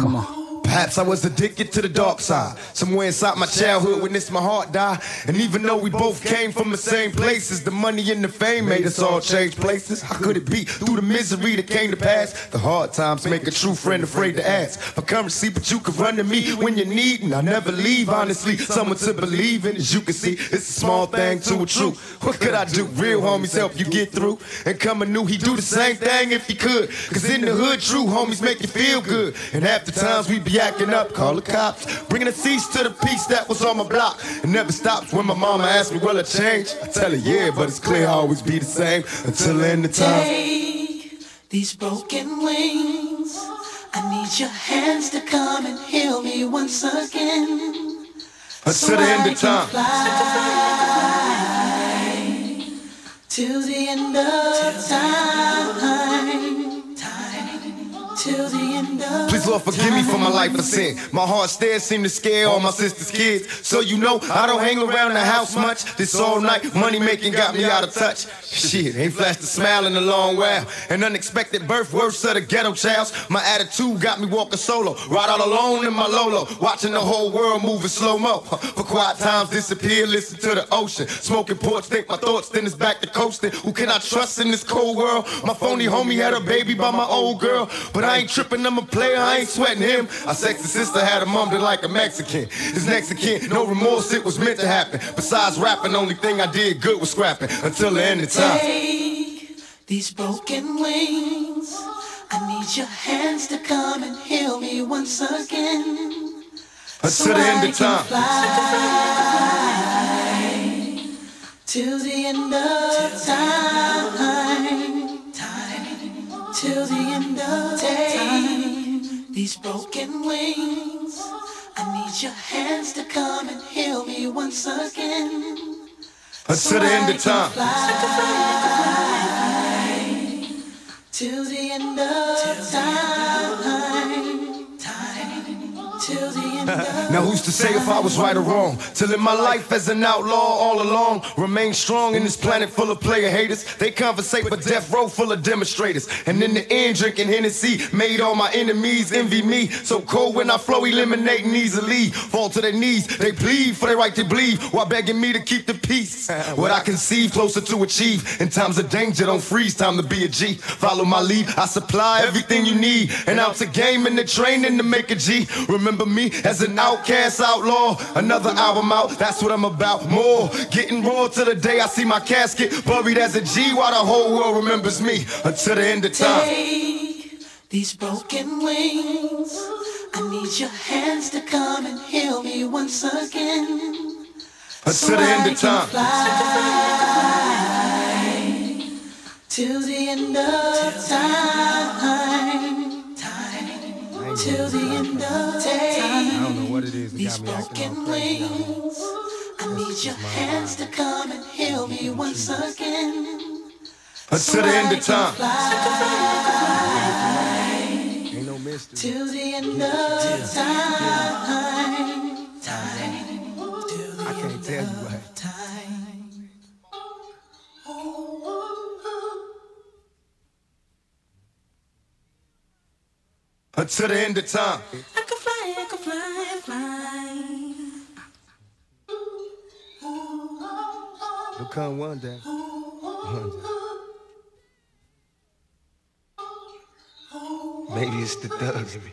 Come on. Perhaps I was addicted to the dark side. Somewhere inside my childhood, witnessed my heart die. And even though we both came from the same places, the money and the fame made us all change places. How could it be? Through the misery that came to pass, the hard times make a true friend afraid to ask for currency. But you can run to me when you need, and I never leave. Honestly, someone to believe in. As you can see, it's a small thing to a true. What could I do? Real homies help you get through. And coming new, he'd do the same thing if he could. Cause in the hood, true homies make you feel good. And the times we be acting up, call the cops. Bringing a cease to the peace that was on my block. It never stops when my mama asks me, will it change? I tell her, yeah, but it's clear I'll always be the same until the end of time. Take these broken wings. I need your hands to come and heal me once again. Until the end of time. Fly to the end of time. Please, Lord, forgive me for my life of sin. My heart stares seem to scare all my sister's kids. So you know, I don't hang around the house much. This all night money making got me out of touch. Shit, ain't flashed a smile in a long while. An unexpected birth, worse of the ghetto childs. My attitude got me walking solo. Ride all alone in my Lolo. Watching the whole world moving slow mo. For quiet times disappear, listen to the ocean. Smoking porch, think my thoughts, then it's back to coasting. Who can I trust in this cold world? My phony homie had a baby by my old girl. But I ain't tripping, I'm a player, I ain't sweating him. Our sexy sister had a mom that like a Mexican. His next of no remorse, it was meant to happen. Besides rapping, only thing I did good was scrapping. Until the end of time. Take these broken wings. I need your hands to come and heal me once again. Until the end of time. Fly till the end of time. Time till the end of time. These broken wings. I need your hands to come and heal me once again. Until the end of time. Till the end of time. Now who's to say if I was right or wrong? To live my life as an outlaw all along. Remain strong in this planet full of player haters. They conversate but death row full of demonstrators. And in the end, drinking Hennessy made all my enemies envy me. So cold when I flow, eliminating easily. Fall to their knees, they plead for their right to bleed while begging me to keep the peace. What I conceive, closer to achieve. In times of danger, don't freeze, time to be a G. Follow my lead, I supply everything you need. And out to game and the training to make a G. Remember me as an outcast outlaw. Another album out, that's what I'm about. More getting raw till the day I see my casket buried as a G while the whole world remembers me until the end of time. Take these broken wings. I need your hands to come and heal me once again. Until the end of time. Fly till the end of time. Time till the end of time. I don't know what it is that These got me acting broken all crazy. wings. I need your hands to come and heal me once again. Until the end of time. Ain't no mystery. Till the end of time. Time. I can't tell you of Until the end of time. I could fly, I could fly, fly. It'll come one day. One day. Maybe it's the thugs in me.